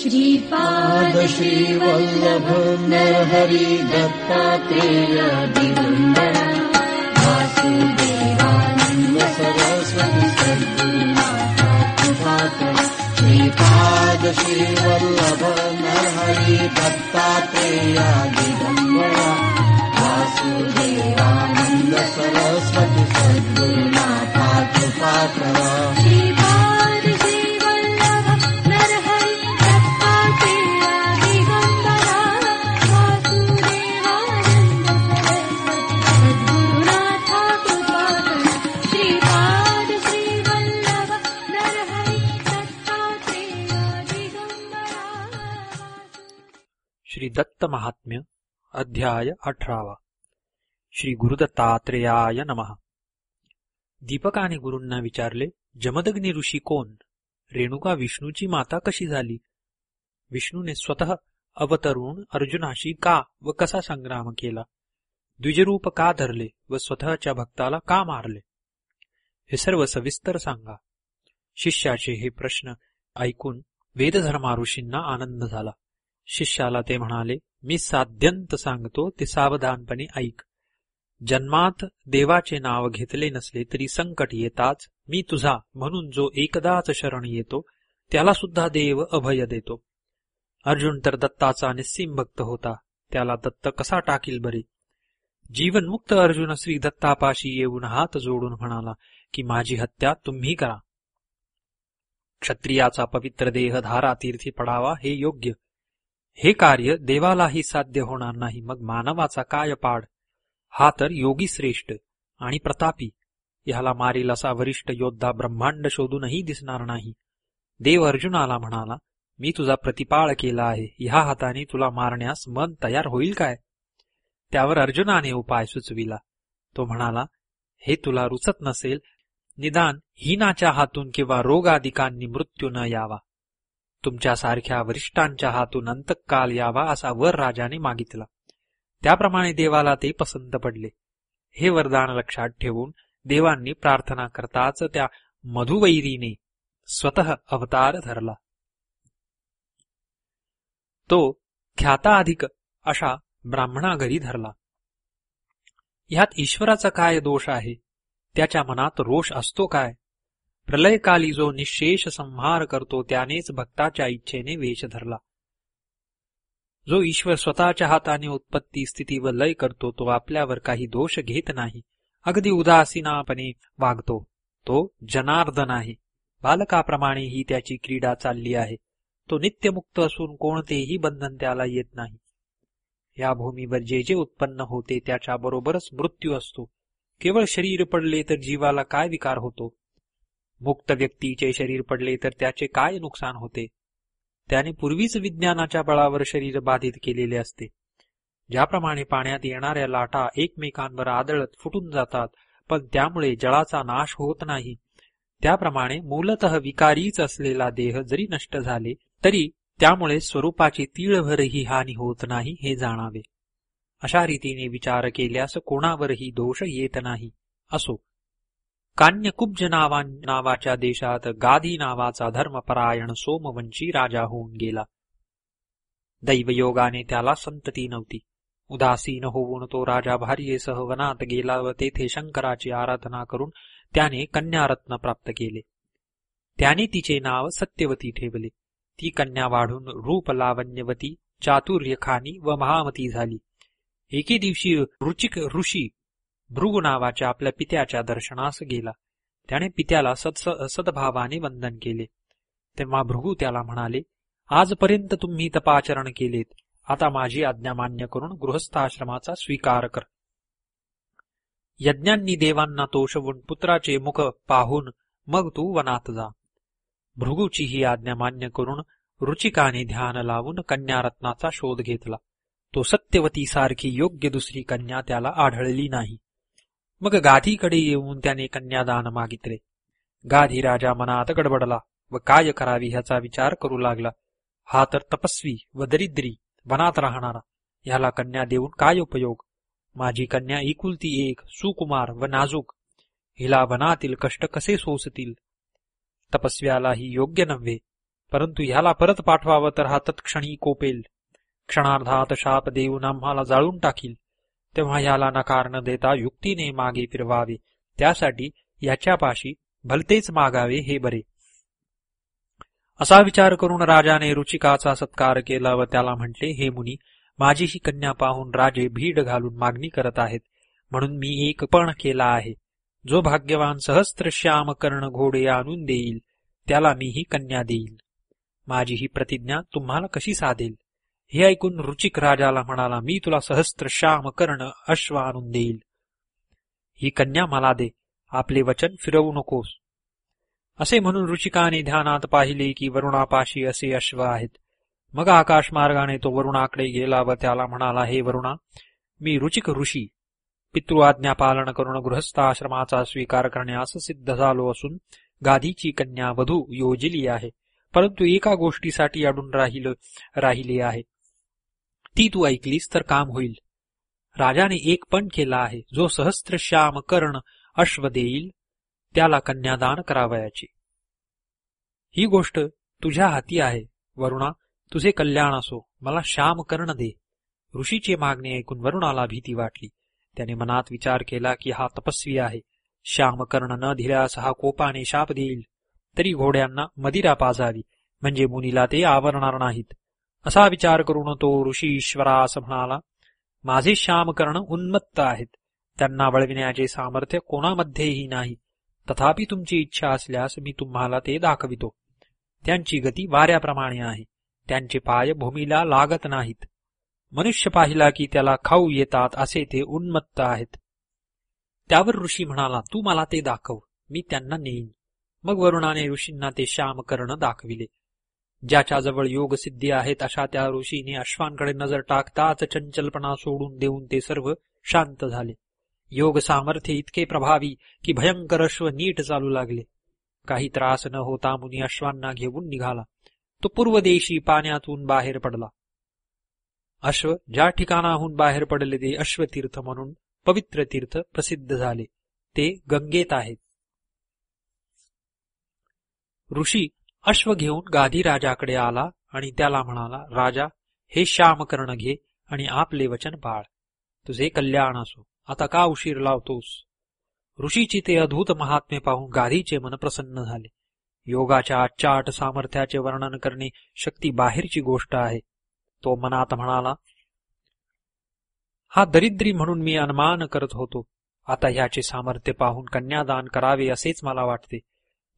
श्रीपाद श्रीवल्लभ नरहरि दत्तात्रेय दिगम्बर वासुदेवानन्द सरस्वती सद्गुरुनाथा कृपाकर श्रीपाद श्रीवल्लभ नरहरि दत्तात्रेय दिगम्बर वासुदेवानन्द सरस्वती सद्गुरुनाथा कृपाकर अध्याय अठरावा. श्री गुरुदत्तात्रेयाय नमः. दीपकाने गुरूंना विचारले जमदग्नी ऋषी कोण? रेणुका विष्णूची माता कशी झाली? विष्णूने स्वतः अवतरून अर्जुनाशी का व कसा संग्राम केला? द्विजरूप का धरले व स्वतःच्या भक्ताला का मारले? हे सर्व सविस्तर सांगा. शिष्याचे हे प्रश्न ऐकून वेदधर्मा ऋषींना आनंद झाला. शिष्याला ते म्हणाले मी साध्यंत सांगतो ते सावधानपणे ऐक. जन्मात देवाचे नाव घेतले नसले तरी संकट येताच मी तुझा म्हणून जो एकदाच शरण येतो त्याला सुद्धा देव अभय देतो. अर्जुन तर दत्ताचा निस्सीम भक्त होता त्याला दत्त कसा टाकील बरे? जीवनमुक्त अर्जुन श्री दत्तापाशी येऊन हात जोडून म्हणाला की माझी हत्या तुम्ही करा. क्षत्रियाचा पवित्र देह धारा तीर्थी पडावा हे योग्य. हे कार्य देवालाही साध्य होणार नाही. मग मानवाचा काय पाड हा तर योगी श्रेष्ठ आणि प्रतापी. ह्याला मारील असा वरिष्ठ योद्धा ब्रह्मांड शोधूनही दिसणार नाही. देव अर्जुनाला म्हणाला मी तुझा प्रतिपाळ केला आहे. ह्या हाताने तुला मारण्यास मन तयार होईल काय? त्यावर अर्जुनाने उपाय सुचविला. तो म्हणाला हे तुला रुचत नसेल. निदान हिनाच्या हातून किंवा रोगाधिकांनी मृत्यू न यावा. तुमच्यासारख्या वरिष्ठांच्या हातून अंतकाल यावा असा वर राजाने मागितला. त्याप्रमाणे देवाला ते पसंत पडले. हे वरदान लक्षात ठेवून देवांनी प्रार्थना करताच त्या मधुवैरीने स्वतः अवतार धरला. तो ख्याताधिक अशा ब्राह्मणा घरी धरला. ह्यात ईश्वराचा काय दोष आहे? त्याच्या मनात रोष असतो काय? प्रलयकाली जो निशेष संहार करतो त्यानेच भक्ताच्या इच्छेने वेश धरला. जो ईश्वर स्वतःच्या हाताने उत्पत्ती स्थिती व लय करतो तो आपल्यावर काही दोष घेत नाही. अगदी उदासीनापणे वागतो. तो जनार्दन आहे. बालकाप्रमाणे ही त्याची क्रीडा चालली आहे. तो नित्यमुक्त असून कोणतेही बंधन त्याला येत नाही. या भूमीवर जे जे उत्पन्न होते त्याच्या बरोबरच मृत्यू असतो. केवळ शरीर पडले तर जीवाला काय विकार होतो? मुक्त व्यक्तीचे शरीर पडले तर त्याचे काय नुकसान होते? त्याने पूर्वीच विज्ञानाच्या बळावर शरीर बाधित केलेले असते. ज्याप्रमाणे पाण्यात येणाऱ्या लाटा एकमेकांवर आदळत फुटून जातात पण त्यामुळे जळाचा नाश होत नाही. त्याप्रमाणे मूलत विकारीच असलेला देह जरी नष्ट झाले तरी त्यामुळे स्वरूपाची तीळभरही हानी होत नाही हे जाणावे. अशा रीतीने विचार केल्यास कोणावरही दोष येत नाही असो. कान्यकुब्ज नावा नावाच्या देशात गाधी नावाचा धर्मपरायण सोमवंशी राजा होऊन गेला. दैवयोगाने त्याला संतती नव्हती. उदासीन होऊन तो राजा भार्येसह वनात गेला व तेथे शंकराची आराधना करून त्याने कन्यारत्न प्राप्त केले. त्याने तिचे नाव सत्यवती ठेवले. ती कन्या वाढून रूप लावण्यवती चातुर्यखानी व महामती झाली. एके दिवशी रुचिक ऋषी भृगु नावाच्या आपल्या पित्याच्या दर्शनास गेला. त्याने पित्याला सत्स सद्भावाने वंदन केले. तेव्हा भृगू त्याला म्हणाले आजपर्यंत तुम्ही तपाचरण केलेत. आता माझी आज्ञा मान्य करून गृहस्थाश्रमाचा स्वीकार कर. यज्ञांनी देवांना तोषवून पुत्राचे मुख पाहून मग तू वनात जा. भृगूची ही आज्ञा मान्य करून रुचिकाने ध्यान लावून कन्यारत्नाचा शोध घेतला. तो सत्यवती सारखी योग्य दुसरी कन्या त्याला आढळली नाही. मग गाधीकडे येऊन त्याने कन्यादान मागितले गाधी राजा मनात गडबडला व काय करावी ह्याचा विचार करू लागला. हा तर तपस्वी व दरिद्री वनात राहणारा ह्याला कन्या देऊन काय उपयोग? माझी कन्या एकुलती एक सुकुमार व नाजूक. हिला वनातील कष्ट कसे सोसतील? तपस्व्यालाही योग्य नव्हे परंतु ह्याला परत पाठवावं तर हा तत्क्षणी कोपेल. क्षणार्धात शाप देऊन आम्हाला जाळून टाकील. तेव्हा याला नकार न देता युक्तीने मागे फिरवावे. त्यासाठी याच्यापाशी भलतेच मागावे हे बरे. असा विचार करून राजाने रुचिकाचा सत्कार केला व त्याला म्हटले हे मुनी माझी ही कन्या पाहून राजे भीड घालून मागणी करत आहेत. म्हणून मी एक पण केला आहे. जो भाग्यवान सहस्त्र श्याम कर्ण घोडे आणून देईल त्याला मी ही कन्या देईल. माझी ही प्रतिज्ञा तुम्हाला कशी साधेल? हे ऐकून रुचिक राजाला म्हणाला मी तुला सहस्त्र श्याम कर्ण अश्व आणून देईल. ही कन्या मला दे. आपले वचन फिरवू नकोस. असे म्हणून रुचिकाने ध्यानात पाहिले की वरुणापाशी असे अश्व आहेत. मग आकाश मार्गाने तो वरुणाकडे गेला व त्याला म्हणाला हे वरुणा मी रुचिक ऋषी. पितृआज्ञा पालन करून गृहस्थाश्रमाचा स्वीकार करण्यास सिद्ध झालो असून गादीची कन्या वधू योजिली आहे. परंतु एका गोष्टीसाठी अडून राहिले आहे. ती तू ऐकलीस तर काम होईल. राजाने एक पण केला आहे जो सहस्त्र श्याम कर्ण अश्व देईल त्याला कन्यादान करावयाची. ही गोष्ट तुझ्या हाती आहे वरुणा तुझे कल्याण असो मला श्याम कर्ण दे. ऋषीची मागणी ऐकून वरुणाला भीती वाटली. त्याने मनात विचार केला की हा तपस्वी आहे. श्याम कर्ण न दिल्यास हा कोपाने शाप देईल. तरी घोड्यांना मदिरा पाजावी म्हणजे मुनीला ते आवरणार नाहीत. असा विचार करून तो ऋषी ईश्वरास म्हणाला माझे श्यामकर्ण उन्मत्त आहेत. त्यांना वळविण्याचे सामर्थ्य कोणामध्येही नाही. तथापि तुमची इच्छा असल्यास मी तुम्हाला ते दाखवितो. त्यांची गती वाऱ्याप्रमाणे आहे. त्यांचे पाय भूमीला लागत नाहीत. मनुष्य पाहिला की त्याला खाऊ येतात असे ते उन्मत्त आहेत. त्यावर ऋषी म्हणाला तू मला ते दाखव. मी त्यांना नेईन. मग वरुणाने ऋषींना ते श्यामकर्ण दाखविले. ज्याच्याजवळ योग सिद्धी आहेत अशा त्या ऋषीने अश्वांकडे नजर टाकताच चंचलपणा सोडून देऊन ते सर्व शांत झाले. योग सामर्थ्य इतके प्रभावी की भयंकर अश्व नीट चालू लागले. काही त्रास न होता मुनी अश्वांना घेऊन निघाला. तो पूर्वदेशी पाण्यातून बाहेर पडला. अश्व ज्या ठिकाणाहून बाहेर पडले ते अश्वतीर्थ म्हणून पवित्र तीर्थ प्रसिद्ध झाले. ते गंगेत आहेत. ऋषी अश्व घेऊन गाधी राजाकडे आला आणि त्याला म्हणाला राजा हे श्यामकर्ण घे आणि आपले वचन पाळ. तुझे कल्याण असो. आता का उशीर लावतोस? ऋषीची ते अद्भुत महात्मे पाहून गाधीचे मन प्रसन्न झाले. योगाच्या आचाट सामर्थ्याचे वर्णन करणे शक्ती बाहेरची गोष्ट आहे. तो मनात म्हणाला हा दरिद्री म्हणून मी अनुमान करत होतो. आता ह्याचे सामर्थ्य पाहून कन्यादान करावे असेच मला वाटते.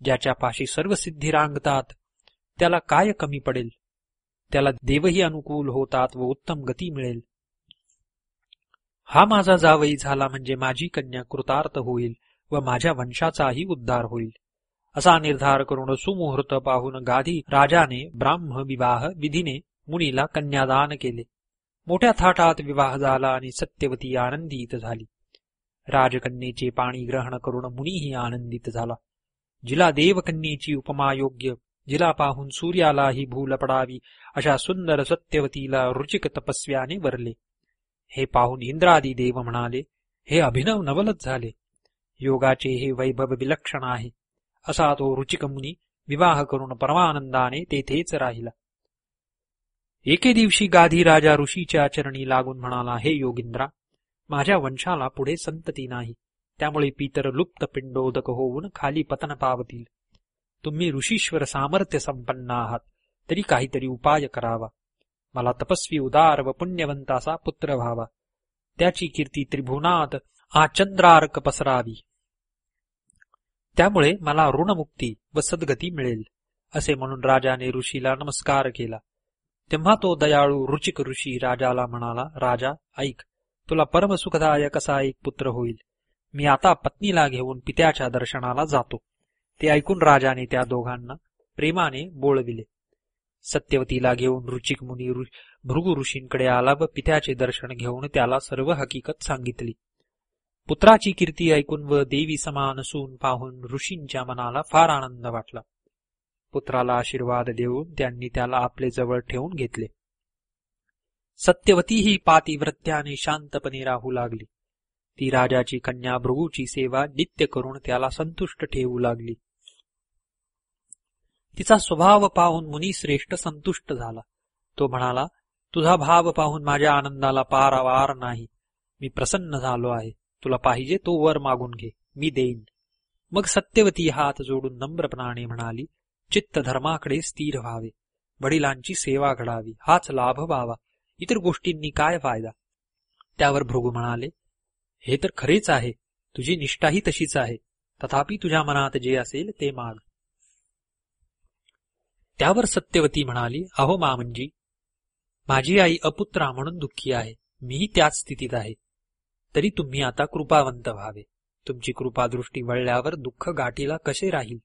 ज्याच्या पाशी सर्व सिद्धी रांगतात त्याला काय कमी पडेल? त्याला देवही अनुकूल होतात व उत्तम गती मिळेल. हा माझा जावई झाला म्हणजे माझी कन्या कृतार्थ होईल व माझ्या वंशाचाही उद्धार होईल. असा निर्धार करून सुमुहूर्त पाहून गाधी राजाने ब्राह्म विवाह विधीने मुनीला कन्यादान केले. मोठ्या थाटात विवाह झाला आणि सत्यवती आनंदित झाली. राजकन्येचे पाणी ग्रहण करून मुनीही आनंदित झाला. जिला देवकन्येची उपमा योग्य जिला पाहून सूर्यालाही भूल पडावी अशा सुंदर सत्यवतीला रुचिक तपस्व्याने वरले. हे पाहून इंद्रादी देव म्हणाले हे अभिनव नवलच झाले. योगाचे हे वैभव विलक्षण आहे. असा तो रुचिक मुनी विवाह करून परमानंदाने तेथेच राहिला. एके दिवशी गाधी राजा ऋषीच्या चरणी लागून म्हणाला हे योगिंद्रा माझ्या वंशाला पुढे संतती नाही. त्यामुळे पितर लुप्त पिंडोदक होऊन खाली पतन पावतील. तुम्ही ऋषीश्वर सामर्थ्य संपन्न आहात तरी काहीतरी उपाय करावा. मला तपस्वी उदार व पुण्यवंताचा पुत्र व्हावा. त्याची कीर्ती त्रिभुवनात आचंद्रार्क पसरावी. त्यामुळे मला ऋणमुक्ती व सद्गती मिळेल असे म्हणून राजाने ऋषीला नमस्कार केला. तेव्हा तो दयाळू रुचिक ऋषी राजाला म्हणाला राजा ऐक तुला परमसुखदायक असा एक पुत्र होईल. मी आता पत्नीला घेऊन पित्याच्या दर्शनाला जातो. ते ऐकून राजाने त्या दोघांना प्रेमाने बोळविले. सत्यवतीला घेऊन रुचिक मुनी भृगु ऋषींकडे आला व पित्याचे दर्शन घेऊन त्याला सर्व हकीकत सांगितली. पुत्राची कीर्ती ऐकून व देवी समान सून पाहून ऋषींच्या मनाला फार आनंद वाटला. पुत्राला आशीर्वाद देऊन त्यांनी त्याला आपले जवळ ठेवून घेतले. सत्यवती ही पातिव्रत्याने शांतपणे राहू लागली. ती राजाची कन्या भृगूची सेवा नित्य करून त्याला संतुष्ट ठेवू लागली. तिचा स्वभाव पाहून मुनी श्रेष्ठ संतुष्ट झाला. तो म्हणाला तुझा भाव पाहून माझ्या आनंदाला पारावार नाही. मी प्रसन्न झालो आहे. तुला पाहिजे तो वर मागून घे. मी देईन. मग सत्यवती हात जोडून नम्रपणाने म्हणाली चित्त धर्माकडे स्थिर व्हावे. वडिलांची सेवा घडावी. हाच लाभ व्हावा. इतर गोष्टींनी काय फायदा? त्यावर भृगू म्हणाले हे तर खरेच आहे. तुझी निष्ठाही तशीच आहे. तथापि तुझ्या मनात जे असेल ते माग. त्यावर सत्यवती म्हणाली अहो मामंजी माझी आई अपुत्रा म्हणून दुःखी आहे. मीही त्याच स्थितीत आहे. तरी तुम्ही आता कृपावंत व्हावे. तुमची कृपादृष्टी वळल्यावर दुःख गाठीला कसे राहील?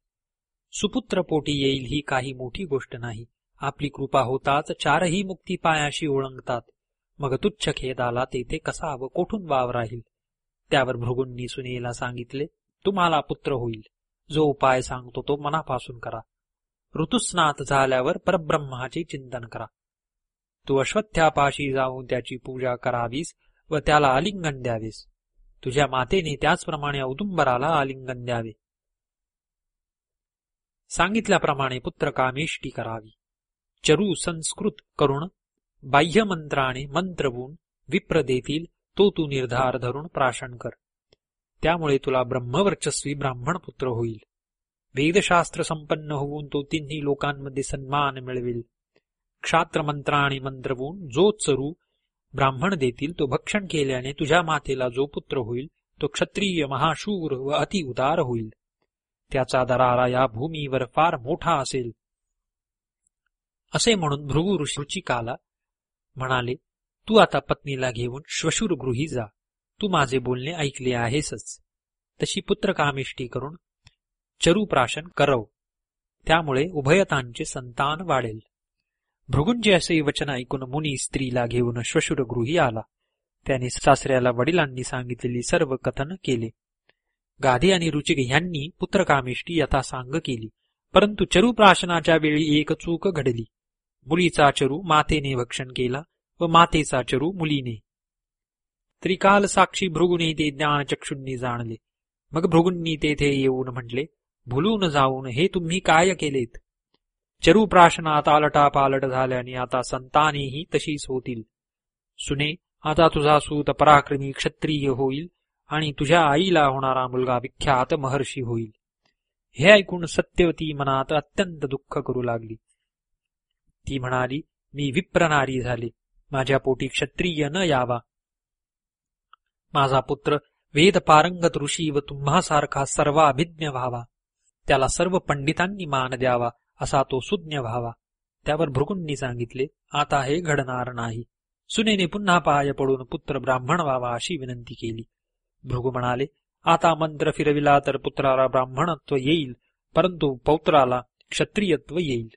सुपुत्र पोटी येईल ही काही मोठी गोष्ट नाही. आपली कृपा होताच चारही मुक्ती पायाशी ओळंगतात. मग तुच्छ खेदाला तेथे कसा व कोठून वाव राहील? त्यावर भृगूंनी सुनेला सांगितले तुम्हाला पुत्र होईल. जो उपाय सांगतो तो मनापासून करा. ऋतुस्नात झाल्यावर परब्रह्माचे चिंतन करा. तू अश्वत्थ्यापाशी जाऊन त्याची पूजा करावीस व त्याला आलिंगन द्यावेस. तुझ्या मातेने त्याचप्रमाणे औदुंबराला आलिंगन द्यावे. सांगितल्याप्रमाणे पुत्र कामेष्टी करावी. चरू संस्कृत करून बाह्यमंत्राने मंत्रवून विप्र देतील तो तू निर्धार धरून प्राशन कर. त्यामुळे तुला ब्रह्मवर्चस्वी ब्राह्मण पुत्र होईल. वेदशास्त्र संपन्न होऊन तो तिन्ही लोकांमध्ये सन्मान मिळवेल. क्षात्र मंत्राने मंत्रवून जो चरू ब्राह्मण देतील तो भक्षण केल्याने तुझ्या मातेला जो पुत्र होईल तो क्षत्रिय महाशूर व अति उदार होईल. त्याचा दरारा या भूमीवर फार मोठा असेल. असे म्हणून भृगु रुचिकाला म्हणाले तू आता पत्नीला घेऊन श्वशुरगृही जा. तू माझे बोलणे ऐकले आहेसच. तशी पुत्रकामिष्टी करून चरुप्राशन करव. त्यामुळे उभयतांचे संतान वाढेल. भृगुंजे असे वचन ऐकून मुनी स्त्रीला घेऊन श्वशुरगृही आला. त्याने सासऱ्याला वडिलांनी सांगितलेली सर्व कथन केले. गाधी आणि रुचिक यांनी पुत्रकामिष्टी यथासांग केली. परंतु चरुप्राशनाच्या वेळी एक चूक घडली. मुलीचा चरू मातेने भक्षण केला. व मातेचा चरू मुलीने. त्रिकाल साक्षी भृगुने ते ज्ञानचक्षुंनी जाणले. मग भृगुंनी तेथे येऊन म्हटले भुलून जाऊन हे तुम्ही काय केलेत? चरू प्राशनात आलटा पालट झाल्याने आता संतानेही तशीच होतील. सुने आता तुझा सूत पराक्रमी क्षत्रिय होईल आणि तुझ्या आईला होणारा मुलगा विख्यात महर्षी होईल. हे ऐकून सत्यवती मनात अत्यंत दुःख करू लागली. ती म्हणाली मी विप्रनारी झाले. माझ्या पोटी क्षत्रिय न यावा. माझा पुत्र वेद पारंगत ऋषी व तुम्हासारखा सर्वाभिज्ञ व्हावा. त्याला सर्व पंडितांनी मान द्यावा असा तो सुज्ञ व्हावा. त्यावर भृगुंनी सांगितले आता हे घडणार नाही. सुनेने पुन्हा पाय पडून पुत्र ब्राह्मण व्हावा अशी विनंती केली. भृगु म्हणाले आता मंत्र फिरविला तर पुत्राला ब्राह्मणत्व येईल परंतु पौत्राला क्षत्रियत्व येईल.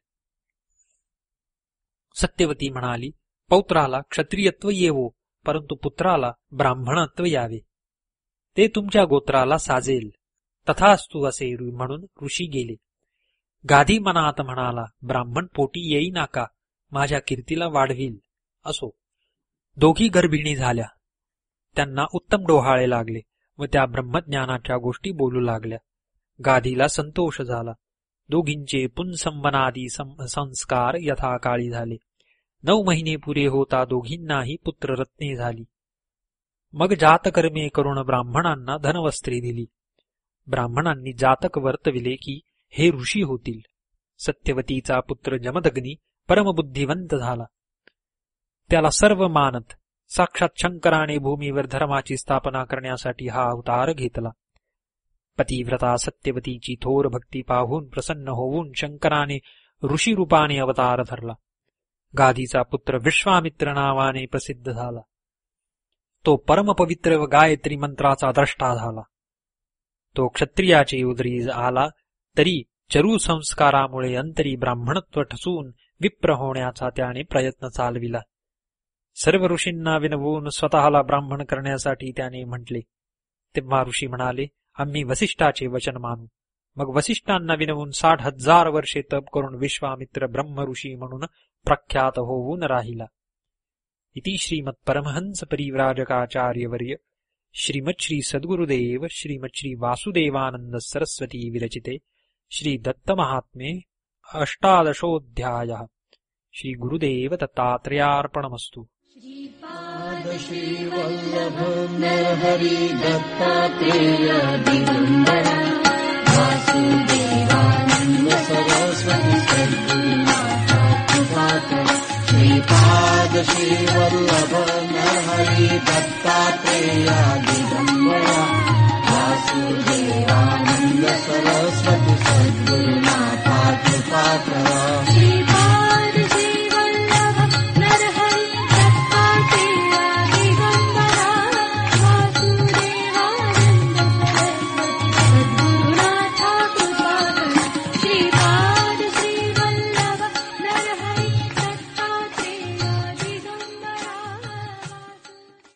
सत्यवती म्हणाली पौत्राला क्षत्रियत्व येवो परंतु पुत्राला ब्राह्मणत्व यावे. ते तुमच्या गोत्राला साजेल. तथास्तु असे म्हणून ऋषी गेले. गाधी मनात म्हणाला ब्राह्मण पोटी येई नाका माझ्या कीर्तीला वाढवील असो. दोघी गर्भिणी झाल्या. त्यांना उत्तम डोहाळे लागले व त्या ब्रह्मज्ञानाच्या गोष्टी बोलू लागल्या. गाधीला संतोष झाला. दोघींचे पुनसंबनादी संस्कार यथाकाळी झाले. नऊ महिने पुरे होता दोघींनाही पुत्ररत्ने झाली. मग जातकर्मे करून ब्राह्मणांना धनवस्त्रे दिली. ब्राह्मणांनी जातक वर्तविले की हे ऋषी होतील. सत्यवतीचा पुत्र जमदग्नी परमबुद्धिवंत झाला. त्याला सर्व मानत साक्षात शंकराने भूमीवर धर्माची स्थापना करण्यासाठी हा अवतार घेतला. पतिव्रता सत्यवतीची थोर भक्ती पाहून प्रसन्न होऊन शंकराने ऋषी रूपाने अवतार धरला. गाधीचा पुत्र विश्वामित्र नावाने प्रसिद्ध झाला. तो परमपवित्र व गायत्री मंत्राचा द्रष्टा झाला. तो क्षत्रियाचे उदरी आला तरी चरू संस्कारामुळे अंतरी ब्राह्मणत्व ठसून विप्र होण्याचा त्याने प्रयत्न चालविला. सर्व ऋषींना विनवून स्वतःला ब्राह्मण करण्यासाठी त्याने म्हटले. तेव्हा ऋषी म्हणाले आम्ही वसिष्ठाचे वचन मानू. मग वसिष्ठांना विनवून साठ हजार वर्षे तप करून विश्वामित्र ब्रह्म ऋषी म्हणून प्रख्यात होऊन राहिला. इति श्रीमत्परमहंस परिव्राजकाचार्यवर्य श्रीमच्छ्री सद्गुरुदेव श्रीमच्छ्री वासुदेवानंद सरस्वती विरचिते श्री दत्तमहात्म्ये अष्टादशोऽध्यायः. श्रीगुरुदेव दत्तात्रयार्पणमस्तु. श्रीपादश्रीवल्लभरि श्रीपादशी वल्लभ न हरि दत्तात्रेया